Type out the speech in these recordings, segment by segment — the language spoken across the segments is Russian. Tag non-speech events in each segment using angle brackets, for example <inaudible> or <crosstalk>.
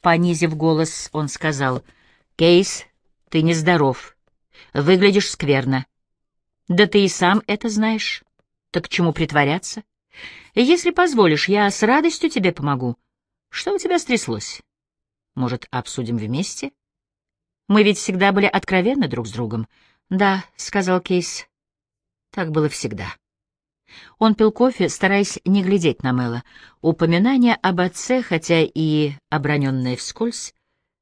Понизив голос, он сказал, «Кейс, ты нездоров. Выглядишь скверно. Да ты и сам это знаешь. Так к чему притворяться? Если позволишь, я с радостью тебе помогу. Что у тебя стряслось? Может, обсудим вместе? Мы ведь всегда были откровенны друг с другом. Да, — сказал Кейс. Так было всегда. Он пил кофе, стараясь не глядеть на Мэла. Упоминание об отце, хотя и оброненное вскользь,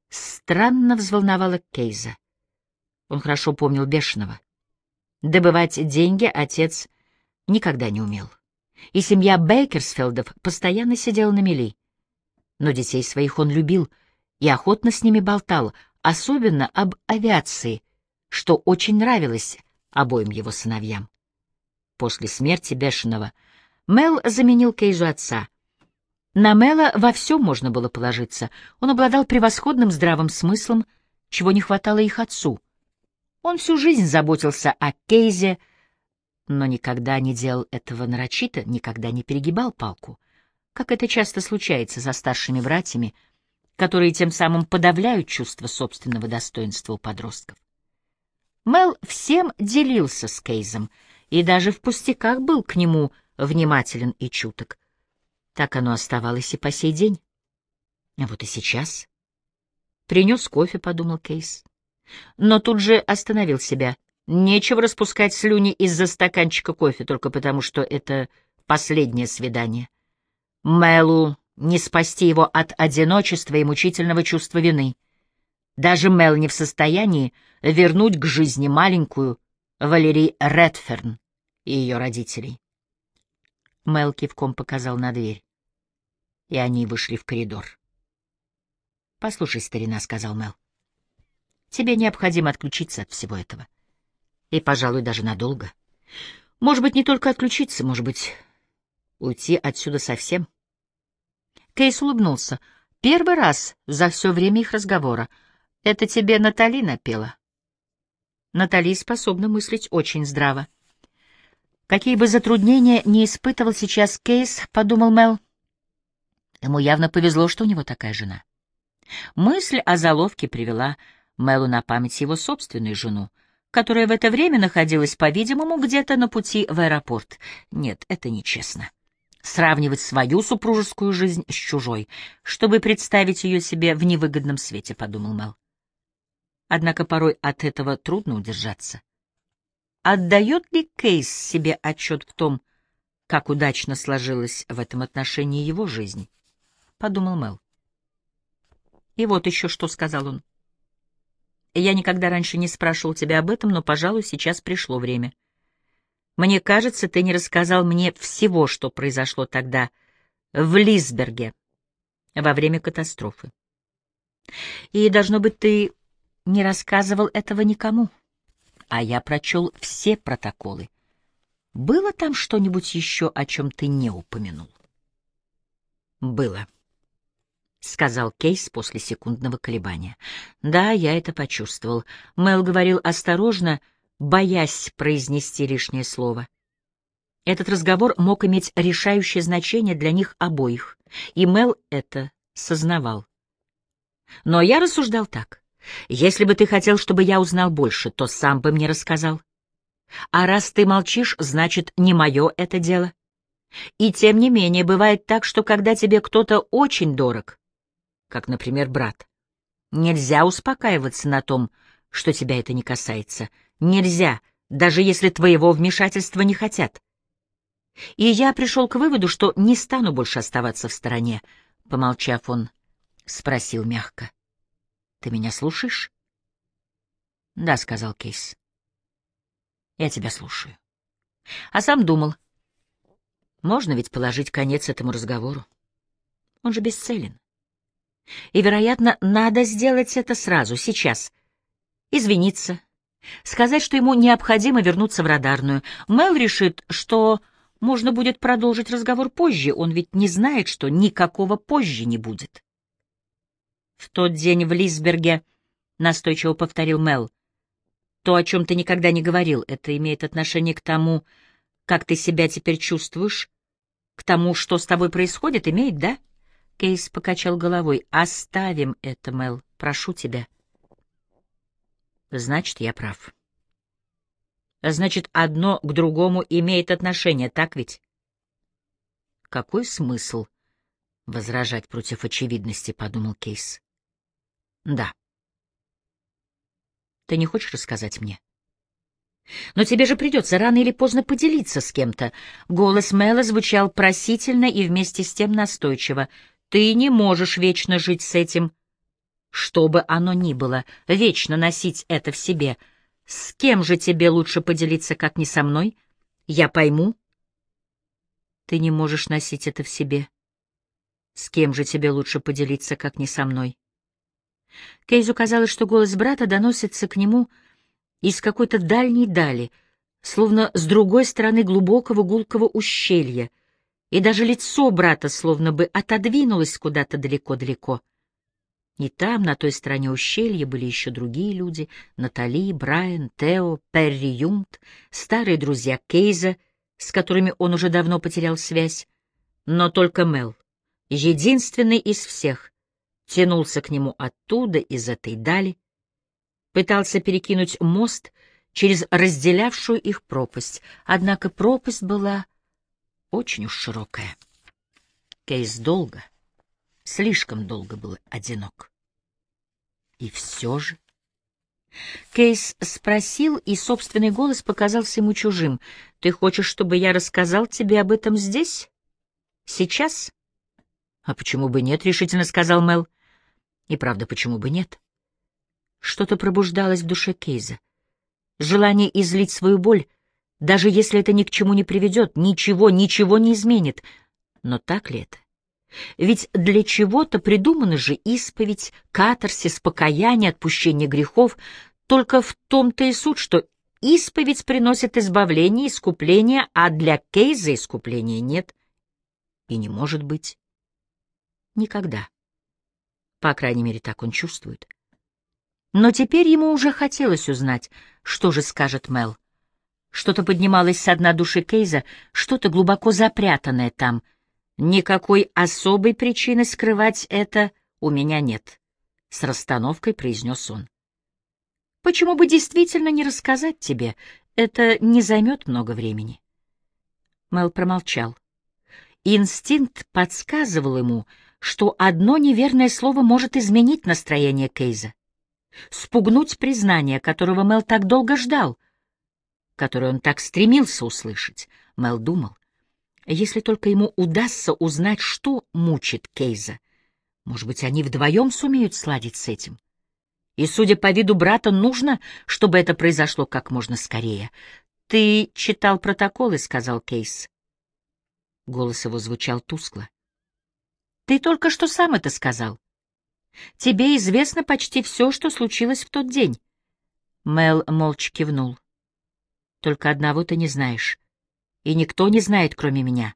странно взволновало Кейза. Он хорошо помнил Бешеного. Добывать деньги отец никогда не умел. И семья Бейкерсфелдов постоянно сидела на мели. Но детей своих он любил и охотно с ними болтал, особенно об авиации, что очень нравилось обоим его сыновьям. После смерти Бешеного Мел заменил Кейзу отца. На Мела во всем можно было положиться. Он обладал превосходным здравым смыслом, чего не хватало их отцу. Он всю жизнь заботился о Кейзе, но никогда не делал этого нарочито, никогда не перегибал палку, как это часто случается за старшими братьями, которые тем самым подавляют чувство собственного достоинства у подростков. Мел всем делился с Кейзом — и даже в пустяках был к нему внимателен и чуток. Так оно оставалось и по сей день. А вот и сейчас. Принес кофе, — подумал Кейс. Но тут же остановил себя. Нечего распускать слюни из-за стаканчика кофе, только потому что это последнее свидание. Мэлу не спасти его от одиночества и мучительного чувства вины. Даже Мэл не в состоянии вернуть к жизни маленькую, Валерий Редферн и ее родителей. Мел кивком показал на дверь, и они вышли в коридор. «Послушай, старина», — сказал Мел, — «тебе необходимо отключиться от всего этого. И, пожалуй, даже надолго. Может быть, не только отключиться, может быть, уйти отсюда совсем». Кейс улыбнулся. Первый раз за все время их разговора. «Это тебе Натали напела?» Натали способна мыслить очень здраво. Какие бы затруднения не испытывал сейчас Кейс, подумал Мел, ему явно повезло, что у него такая жена. Мысль о заловке привела Мелу на память его собственную жену, которая в это время находилась, по-видимому, где-то на пути в аэропорт. Нет, это нечестно. Сравнивать свою супружескую жизнь с чужой, чтобы представить ее себе в невыгодном свете, подумал Мел. Однако порой от этого трудно удержаться. Отдает ли Кейс себе отчет в том, как удачно сложилась в этом отношении его жизнь? Подумал Мел. И вот еще что сказал он. Я никогда раньше не спрашивал тебя об этом, но, пожалуй, сейчас пришло время. Мне кажется, ты не рассказал мне всего, что произошло тогда в Лисберге во время катастрофы. И, должно быть, ты не рассказывал этого никому. А я прочел все протоколы. Было там что-нибудь еще, о чем ты не упомянул? Было, — сказал Кейс после секундного колебания. Да, я это почувствовал. Мэл говорил осторожно, боясь произнести лишнее слово. Этот разговор мог иметь решающее значение для них обоих, и Мэл это сознавал. Но я рассуждал так. Если бы ты хотел, чтобы я узнал больше, то сам бы мне рассказал. А раз ты молчишь, значит, не мое это дело. И тем не менее, бывает так, что когда тебе кто-то очень дорог, как, например, брат, нельзя успокаиваться на том, что тебя это не касается. Нельзя, даже если твоего вмешательства не хотят. И я пришел к выводу, что не стану больше оставаться в стороне. Помолчав, он спросил мягко. Ты меня слушаешь? Да, сказал Кейс. Я тебя слушаю. А сам думал, можно ведь положить конец этому разговору. Он же бесцелен. И, вероятно, надо сделать это сразу, сейчас. Извиниться, сказать, что ему необходимо вернуться в радарную. Мэл решит, что можно будет продолжить разговор позже, он ведь не знает, что никакого позже не будет. В тот день в Лисберге, — настойчиво повторил Мел, — то, о чем ты никогда не говорил, это имеет отношение к тому, как ты себя теперь чувствуешь, к тому, что с тобой происходит, имеет, да? Кейс покачал головой. «Оставим это, Мел, прошу тебя». «Значит, я прав». «Значит, одно к другому имеет отношение, так ведь?» «Какой смысл возражать против очевидности?» — подумал Кейс. «Да». «Ты не хочешь рассказать мне?» Но тебе же придется рано или поздно поделиться с кем-то. Голос Мэла звучал просительно и вместе с тем настойчиво. Ты не можешь вечно жить с этим. Что бы оно ни было, вечно носить это в себе. С кем же тебе лучше поделиться, как не со мной? Я пойму. Ты не можешь носить это в себе. С кем же тебе лучше поделиться, как не со мной? Кейзу казалось, что голос брата доносится к нему — из какой-то дальней дали, словно с другой стороны глубокого гулкого ущелья, и даже лицо брата словно бы отодвинулось куда-то далеко-далеко. И там, на той стороне ущелья, были еще другие люди — Натали, Брайан, Тео, Перри Юмт, старые друзья Кейза, с которыми он уже давно потерял связь. Но только Мел, единственный из всех, тянулся к нему оттуда, из этой дали, пытался перекинуть мост через разделявшую их пропасть, однако пропасть была очень уж широкая. Кейс долго, слишком долго был одинок. И все же... Кейс спросил, и собственный голос показался ему чужим. «Ты хочешь, чтобы я рассказал тебе об этом здесь? Сейчас?» «А почему бы нет?» — решительно сказал Мел. «И правда, почему бы нет?» Что-то пробуждалось в душе Кейза. Желание излить свою боль, даже если это ни к чему не приведет, ничего, ничего не изменит. Но так ли это? Ведь для чего-то придуманы же исповедь, катарсис, покаяние, отпущение грехов. Только в том-то и суть, что исповедь приносит избавление, искупление, а для Кейза искупления нет. И не может быть. Никогда. По крайней мере, так он чувствует. Но теперь ему уже хотелось узнать, что же скажет Мел. Что-то поднималось со дна души Кейза, что-то глубоко запрятанное там. Никакой особой причины скрывать это у меня нет, — с расстановкой произнес он. Почему бы действительно не рассказать тебе? Это не займет много времени. Мел промолчал. Инстинкт подсказывал ему, что одно неверное слово может изменить настроение Кейза спугнуть признание, которого Мел так долго ждал, которое он так стремился услышать. Мел думал, если только ему удастся узнать, что мучит Кейза, может быть, они вдвоем сумеют сладить с этим. И, судя по виду брата, нужно, чтобы это произошло как можно скорее. «Ты читал протоколы», — сказал Кейс. Голос его звучал тускло. «Ты только что сам это сказал. Тебе известно почти все, что случилось в тот день. Мел молча кивнул. Только одного ты не знаешь. И никто не знает, кроме меня.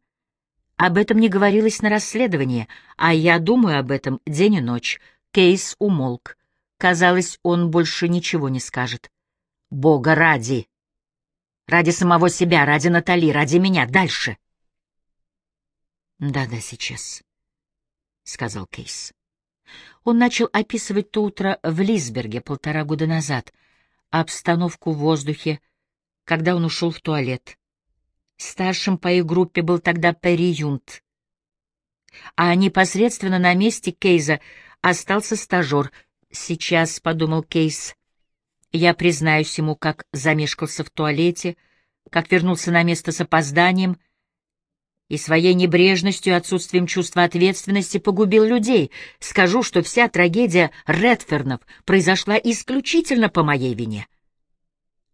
Об этом не говорилось на расследовании, а я думаю об этом день и ночь. Кейс умолк. Казалось, он больше ничего не скажет. Бога ради! Ради самого себя, ради Натали, ради меня. Дальше. «Да-да, сейчас», — сказал Кейс. Он начал описывать то утро в Лисберге полтора года назад, обстановку в воздухе, когда он ушел в туалет. Старшим по их группе был тогда Перри Юнт. А непосредственно на месте Кейза остался стажер. «Сейчас», — подумал Кейс, — «я признаюсь ему, как замешкался в туалете, как вернулся на место с опозданием» и своей небрежностью и отсутствием чувства ответственности погубил людей. Скажу, что вся трагедия Редфернов произошла исключительно по моей вине.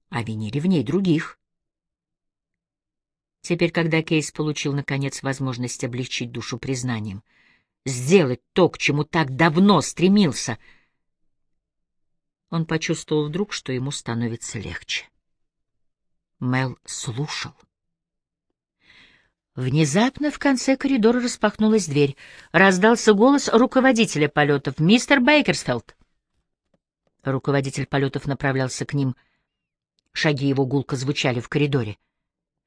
А винили в ней других. Теперь, когда Кейс получил, наконец, возможность облегчить душу признанием, сделать то, к чему так давно стремился, он почувствовал вдруг, что ему становится легче. Мел слушал. Внезапно в конце коридора распахнулась дверь. Раздался голос руководителя полетов, мистер Бейкерсфелд. Руководитель полетов направлялся к ним. Шаги его гулко звучали в коридоре.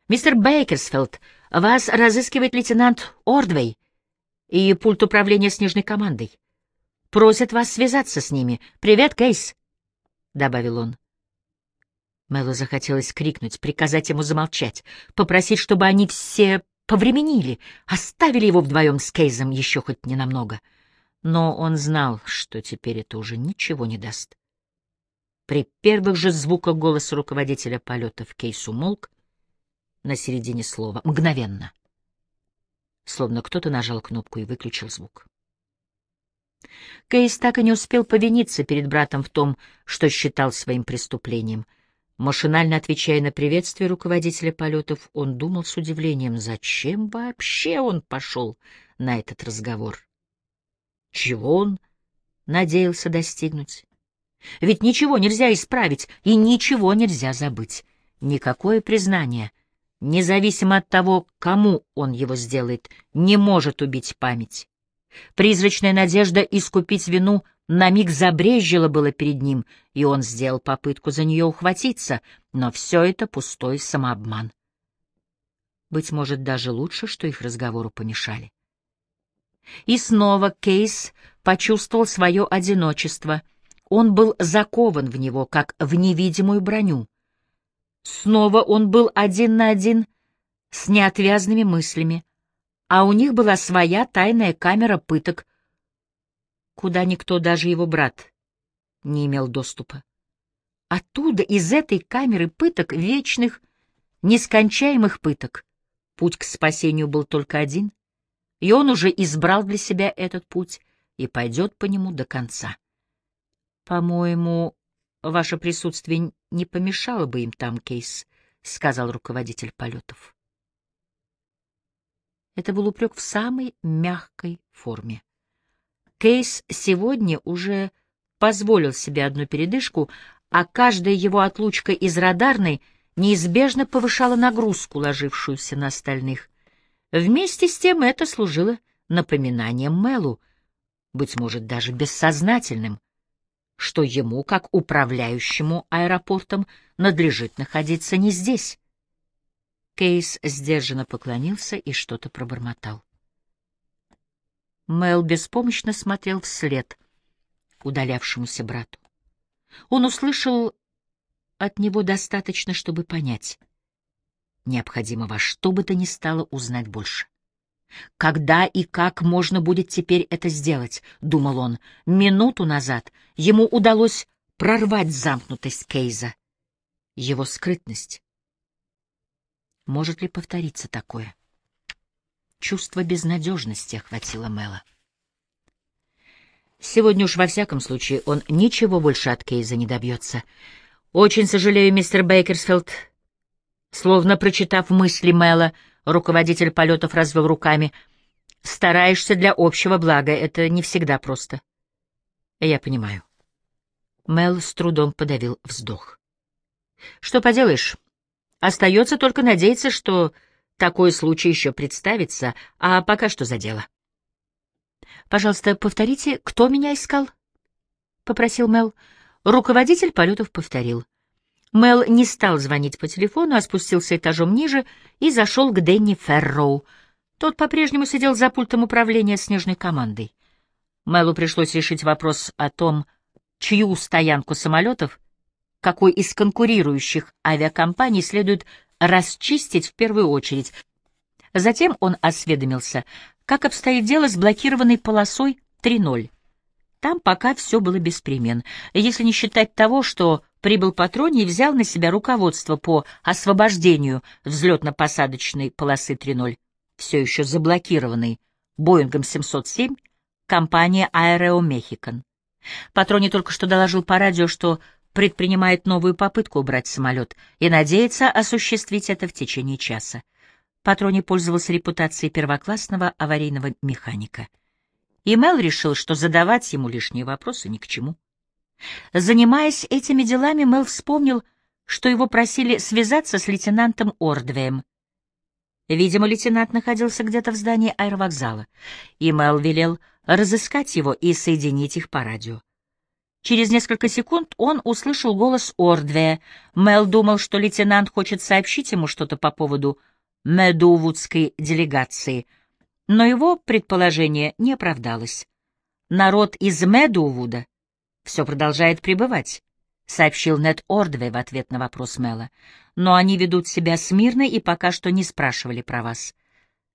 «Мистер Бейкерсфелд, вас разыскивает лейтенант Ордвей. и пульт управления снежной командой. Просят вас связаться с ними. Привет, Кейс!» — добавил он. Мэллу захотелось крикнуть, приказать ему замолчать, попросить, чтобы они все повременили, оставили его вдвоем с Кейзом еще хоть ненамного. Но он знал, что теперь это уже ничего не даст. При первых же звуках голоса руководителя полетов Кейс умолк на середине слова, мгновенно, словно кто-то нажал кнопку и выключил звук. Кейс так и не успел повиниться перед братом в том, что считал своим преступлением. Машинально отвечая на приветствие руководителя полетов, он думал с удивлением, зачем вообще он пошел на этот разговор. Чего он надеялся достигнуть? Ведь ничего нельзя исправить и ничего нельзя забыть. Никакое признание, независимо от того, кому он его сделает, не может убить память. Призрачная надежда искупить вину на миг забрезжила было перед ним, и он сделал попытку за нее ухватиться, но все это пустой самообман. Быть может, даже лучше, что их разговору помешали. И снова Кейс почувствовал свое одиночество. Он был закован в него, как в невидимую броню. Снова он был один на один с неотвязными мыслями, а у них была своя тайная камера пыток, куда никто, даже его брат, не имел доступа. Оттуда, из этой камеры пыток, вечных, нескончаемых пыток, путь к спасению был только один, и он уже избрал для себя этот путь и пойдет по нему до конца. «По-моему, ваше присутствие не помешало бы им там, Кейс», — сказал руководитель полетов. Это был упрек в самой мягкой форме. Кейс сегодня уже позволил себе одну передышку, а каждая его отлучка из радарной неизбежно повышала нагрузку, ложившуюся на остальных. Вместе с тем это служило напоминанием Мелу, быть может, даже бессознательным, что ему, как управляющему аэропортом, надлежит находиться не здесь. Кейс сдержанно поклонился и что-то пробормотал. Мэл беспомощно смотрел вслед удалявшемуся брату. Он услышал от него достаточно, чтобы понять. Необходимо во что бы то ни стало узнать больше. Когда и как можно будет теперь это сделать, думал он. Минуту назад ему удалось прорвать замкнутость Кейза. Его скрытность, может ли повториться такое? Чувство безнадежности охватило Мэла. Сегодня уж во всяком случае он ничего больше от Кейза не добьется. Очень сожалею, мистер Бейкерсфилд. Словно прочитав мысли Мэла, руководитель полетов развел руками. Стараешься для общего блага, это не всегда просто. Я понимаю. Мел с трудом подавил вздох. Что поделаешь, Остается только надеяться, что такой случай еще представится, а пока что за дело. «Пожалуйста, повторите, кто меня искал?» — попросил Мел. Руководитель полетов повторил. Мел не стал звонить по телефону, а спустился этажом ниже и зашел к Дэнни Ферроу. Тот по-прежнему сидел за пультом управления снежной командой. Мелу пришлось решить вопрос о том, чью стоянку самолетов какой из конкурирующих авиакомпаний следует расчистить в первую очередь. Затем он осведомился, как обстоит дело с блокированной полосой 3.0. Там пока все было без если не считать того, что прибыл Патроний и взял на себя руководство по освобождению взлетно-посадочной полосы 3.0, все еще заблокированной Боингом 707, компания Aereo Mexican. Патроний только что доложил по радио, что предпринимает новую попытку убрать самолет и надеется осуществить это в течение часа. Патрони пользовался репутацией первоклассного аварийного механика. И Мел решил, что задавать ему лишние вопросы ни к чему. Занимаясь этими делами, Мел вспомнил, что его просили связаться с лейтенантом Ордвеем. Видимо, лейтенант находился где-то в здании аэровокзала, и Мел велел разыскать его и соединить их по радио. Через несколько секунд он услышал голос Ордвея. Мел думал, что лейтенант хочет сообщить ему что-то по поводу Медувудской делегации. Но его предположение не оправдалось. Народ из Медоувуда все продолжает пребывать, — сообщил Нед Ордвей в ответ на вопрос Мэла. Но они ведут себя смирно и пока что не спрашивали про вас.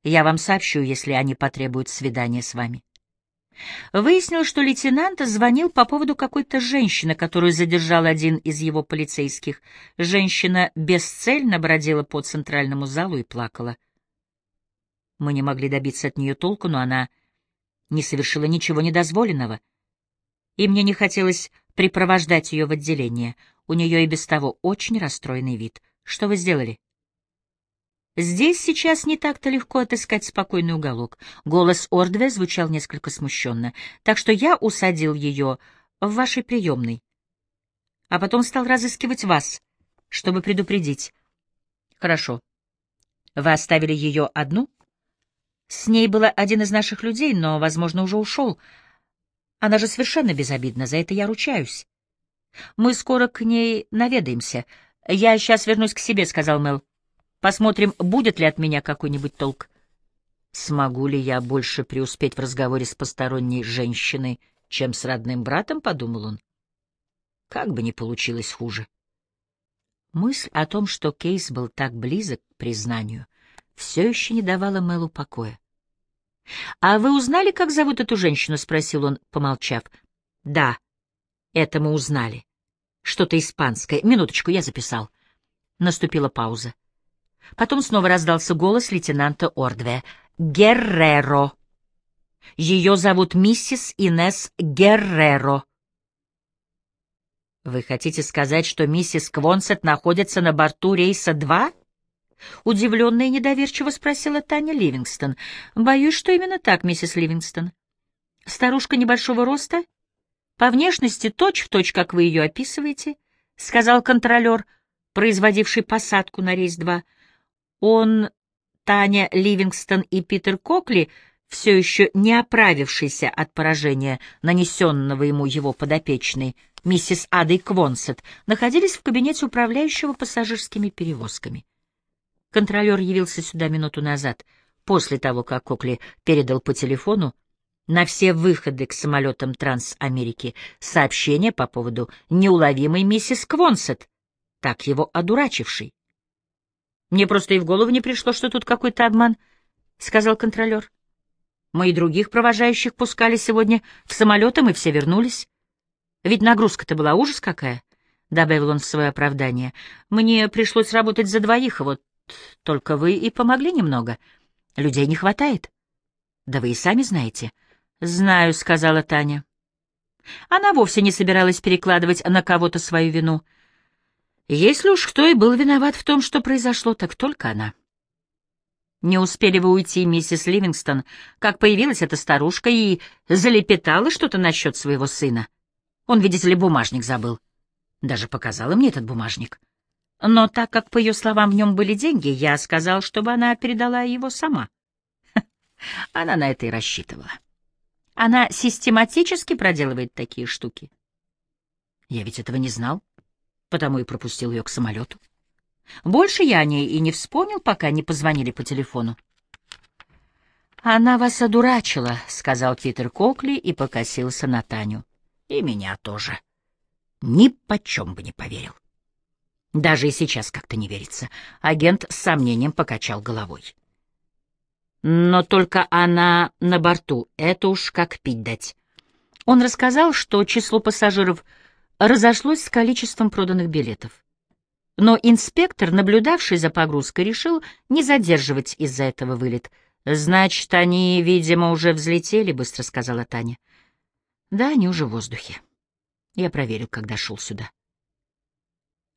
Я вам сообщу, если они потребуют свидания с вами. Выяснил, что лейтенант звонил по поводу какой-то женщины, которую задержал один из его полицейских. Женщина бесцельно бродила по центральному залу и плакала. Мы не могли добиться от нее толку, но она не совершила ничего недозволенного. И мне не хотелось припровождать ее в отделение. У нее и без того очень расстроенный вид. Что вы сделали? Здесь сейчас не так-то легко отыскать спокойный уголок. Голос Ордве звучал несколько смущенно. Так что я усадил ее в вашей приемной. А потом стал разыскивать вас, чтобы предупредить. Хорошо. Вы оставили ее одну? С ней был один из наших людей, но, возможно, уже ушел. Она же совершенно безобидна, за это я ручаюсь. Мы скоро к ней наведаемся. Я сейчас вернусь к себе, — сказал Мел. Посмотрим, будет ли от меня какой-нибудь толк. Смогу ли я больше преуспеть в разговоре с посторонней женщиной, чем с родным братом, — подумал он. Как бы ни получилось хуже. Мысль о том, что Кейс был так близок к признанию, все еще не давала Мэлу покоя. «А вы узнали, как зовут эту женщину?» — спросил он, помолчав. «Да, это мы узнали. Что-то испанское. Минуточку, я записал». Наступила пауза. Потом снова раздался голос лейтенанта Ордве. «Герреро. Ее зовут миссис Инес Герреро». «Вы хотите сказать, что миссис Квонсет находится на борту рейса 2?» Удивленно и недоверчиво спросила Таня Ливингстон. «Боюсь, что именно так, миссис Ливингстон. Старушка небольшого роста, по внешности точь-в-точь, точь, как вы ее описываете», — сказал контролер, производивший посадку на рейс-2. Он, Таня Ливингстон и Питер Кокли, все еще не оправившийся от поражения, нанесенного ему его подопечной, миссис Адой Квонсет, находились в кабинете управляющего пассажирскими перевозками. Контролер явился сюда минуту назад, после того, как Кокли передал по телефону на все выходы к самолетам Трансамерики сообщение по поводу неуловимой миссис Квонсет, так его одурачившей. «Мне просто и в голову не пришло, что тут какой-то обман», — сказал контролер. «Мы и других провожающих пускали сегодня в самолеты, мы все вернулись. Ведь нагрузка-то была ужас какая», — добавил он в свое оправдание. «Мне пришлось работать за двоих, вот только вы и помогли немного. Людей не хватает. Да вы и сами знаете. Знаю, сказала Таня. Она вовсе не собиралась перекладывать на кого-то свою вину. Если уж кто и был виноват в том, что произошло, так только она. Не успели вы уйти, миссис Ливингстон, как появилась эта старушка и залепетала что-то насчет своего сына. Он, видите ли, бумажник забыл. Даже показала мне этот бумажник. Но так как, по ее словам, в нем были деньги, я сказал, чтобы она передала его сама. <laughs> Она на это и рассчитывала. Она систематически проделывает такие штуки. Я ведь этого не знал, потому и пропустил ее к самолету. Больше я о ней и не вспомнил, пока не позвонили по телефону. «Она вас одурачила», — сказал Питер Кокли и покосился на Таню. «И меня тоже. Ни почем бы не поверил». Даже и сейчас как-то не верится. Агент с сомнением покачал головой. Но только она на борту, это уж как пить дать. Он рассказал, что число пассажиров разошлось с количеством проданных билетов. Но инспектор, наблюдавший за погрузкой, решил не задерживать из-за этого вылет. «Значит, они, видимо, уже взлетели», — быстро сказала Таня. «Да, они уже в воздухе. Я проверил, когда шел сюда»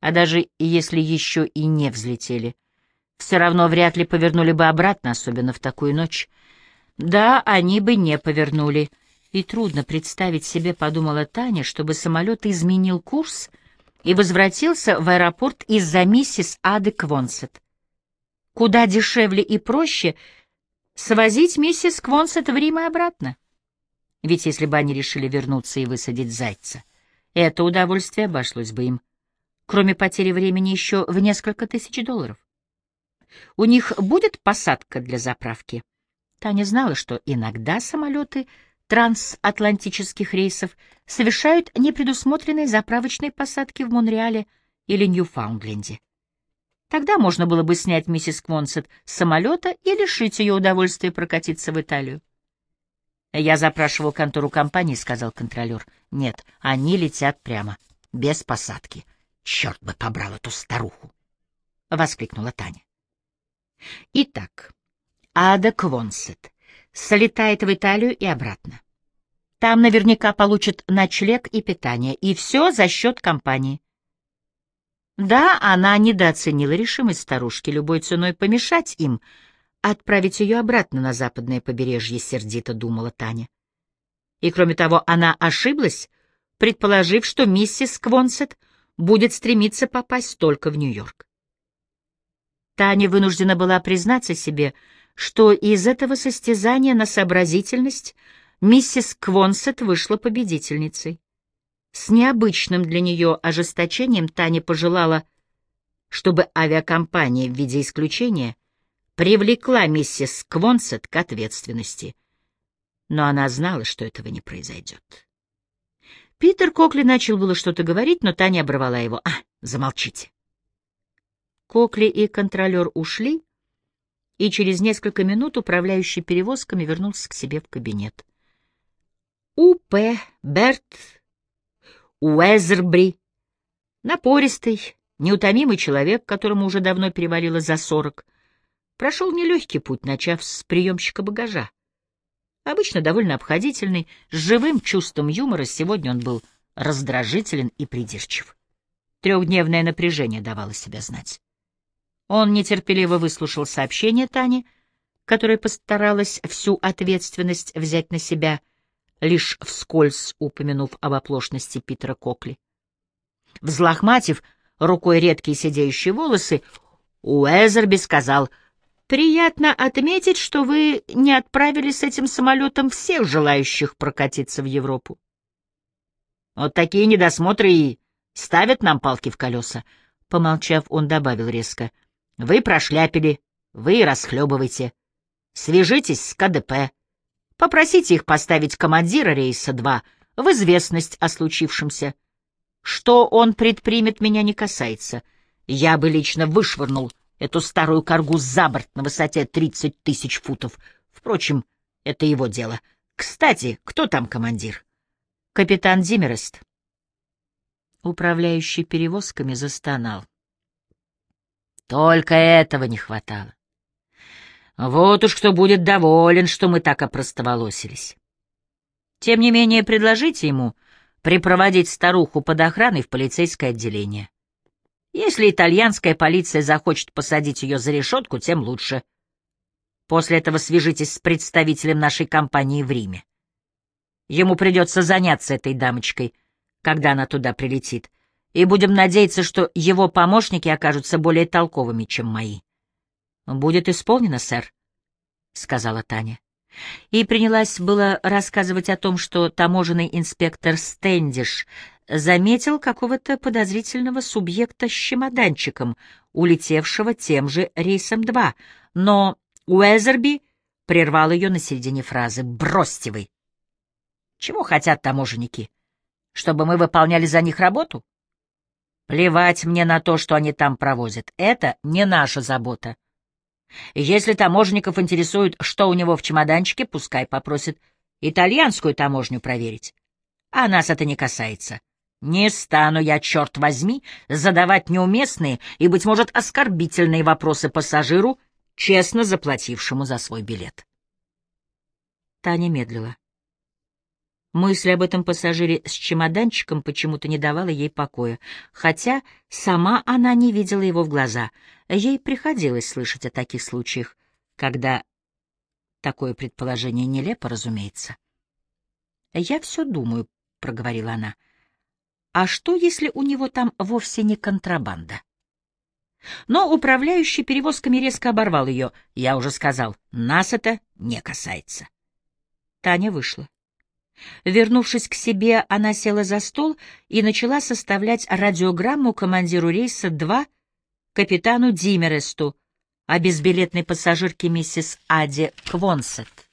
а даже если еще и не взлетели, все равно вряд ли повернули бы обратно, особенно в такую ночь. Да, они бы не повернули. И трудно представить себе, подумала Таня, чтобы самолет изменил курс и возвратился в аэропорт из-за миссис Ады Квонсет. Куда дешевле и проще свозить миссис Квонсет в Рим и обратно. Ведь если бы они решили вернуться и высадить зайца, это удовольствие обошлось бы им кроме потери времени, еще в несколько тысяч долларов. У них будет посадка для заправки? Таня знала, что иногда самолеты трансатлантических рейсов совершают непредусмотренные заправочные посадки в Монреале или Ньюфаундленде. Тогда можно было бы снять миссис Квонсет с самолета и лишить ее удовольствия прокатиться в Италию. «Я запрашивал контору компании», — сказал контролер. «Нет, они летят прямо, без посадки. Черт бы побрал эту старуху!» — воскликнула Таня. Итак, Ада Квонсет слетает в Италию и обратно. Там наверняка получит ночлег и питание, и все за счет компании. Да, она недооценила решимость старушки любой ценой помешать им, отправить ее обратно на западное побережье, сердито думала Таня. И кроме того, она ошиблась, предположив, что миссис Квонсет будет стремиться попасть только в Нью-Йорк. Таня вынуждена была признаться себе, что из этого состязания на сообразительность миссис Квонсет вышла победительницей. С необычным для нее ожесточением Таня пожелала, чтобы авиакомпания в виде исключения привлекла миссис Квонсет к ответственности. Но она знала, что этого не произойдет. Питер Кокли начал было что-то говорить, но Таня оборвала его. «А, замолчите!» Кокли и контролер ушли, и через несколько минут управляющий перевозками вернулся к себе в кабинет. У.П. Берт Уэзербри, напористый, неутомимый человек, которому уже давно перевалило за сорок, прошел нелегкий путь, начав с приемщика багажа. Обычно довольно обходительный, с живым чувством юмора, сегодня он был раздражителен и придирчив. Трехдневное напряжение давало себя знать. Он нетерпеливо выслушал сообщение Тани, которая постаралась всю ответственность взять на себя — лишь вскользь упомянув об оплошности Питера Кокли. Взлохматив рукой редкие сидеющие волосы, Уэзерби сказал, «Приятно отметить, что вы не отправили с этим самолетом всех желающих прокатиться в Европу. Вот такие недосмотры и ставят нам палки в колеса». Помолчав, он добавил резко, «Вы прошляпили, вы и расхлебывайте. Свяжитесь с КДП». Попросите их поставить командира рейса 2 в известность о случившемся. Что он предпримет, меня не касается. Я бы лично вышвырнул эту старую коргу за борт на высоте 30 тысяч футов. Впрочем, это его дело. Кстати, кто там командир? Капитан Димерест. Управляющий перевозками застонал. Только этого не хватало. Вот уж кто будет доволен, что мы так опростоволосились. Тем не менее, предложите ему припроводить старуху под охраной в полицейское отделение. Если итальянская полиция захочет посадить ее за решетку, тем лучше. После этого свяжитесь с представителем нашей компании в Риме. Ему придется заняться этой дамочкой, когда она туда прилетит, и будем надеяться, что его помощники окажутся более толковыми, чем мои. «Будет исполнено, сэр», — сказала Таня. И принялась было рассказывать о том, что таможенный инспектор Стендиш заметил какого-то подозрительного субъекта с чемоданчиком, улетевшего тем же рейсом 2, но Уэзерби прервал ее на середине фразы «Бросьте вы!» «Чего хотят таможенники? Чтобы мы выполняли за них работу?» «Плевать мне на то, что они там провозят. Это не наша забота. Если таможенников интересует, что у него в чемоданчике, пускай попросит итальянскую таможню проверить. А нас это не касается. Не стану я, черт возьми, задавать неуместные и, быть может, оскорбительные вопросы пассажиру, честно заплатившему за свой билет. Таня медлила. Мысль об этом пассажире с чемоданчиком почему-то не давала ей покоя, хотя сама она не видела его в глаза. Ей приходилось слышать о таких случаях, когда такое предположение нелепо, разумеется. «Я все думаю», — проговорила она. «А что, если у него там вовсе не контрабанда?» Но управляющий перевозками резко оборвал ее. Я уже сказал, нас это не касается. Таня вышла. Вернувшись к себе, она села за стол и начала составлять радиограмму командиру рейса 2 капитану Димересту о безбилетной пассажирке миссис Аде Квонсет.